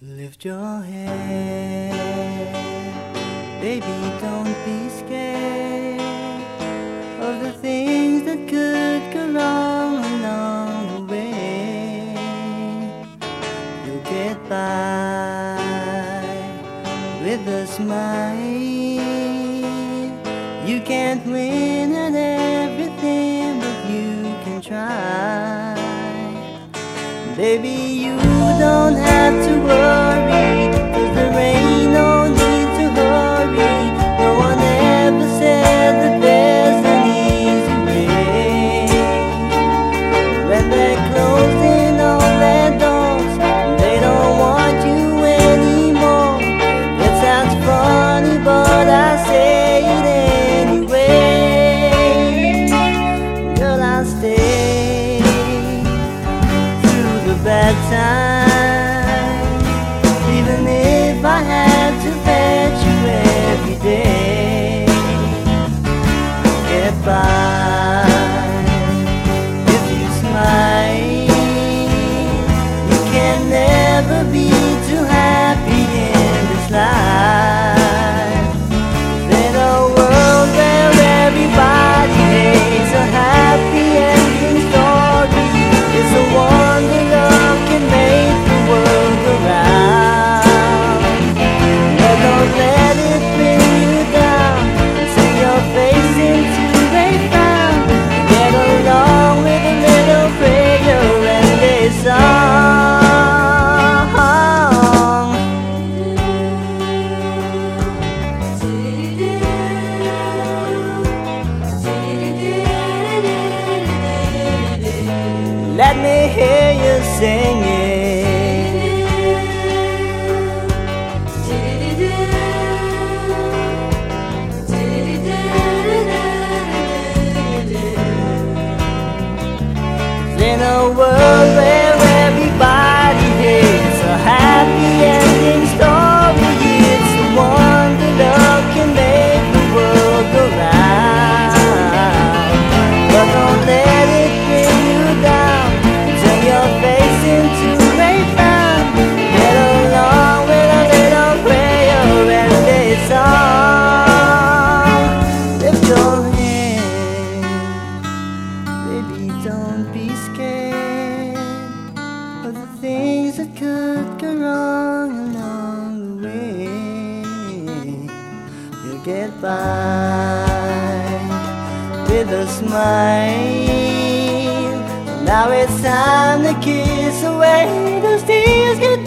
Lift your head, baby, don't be scared of the things that could go wrong along the way. You'll get by with a smile. You can't win at everything, but you can try. Baby, you don't have to worry. in a world get by with a smile. Now it's time to kiss away those tears.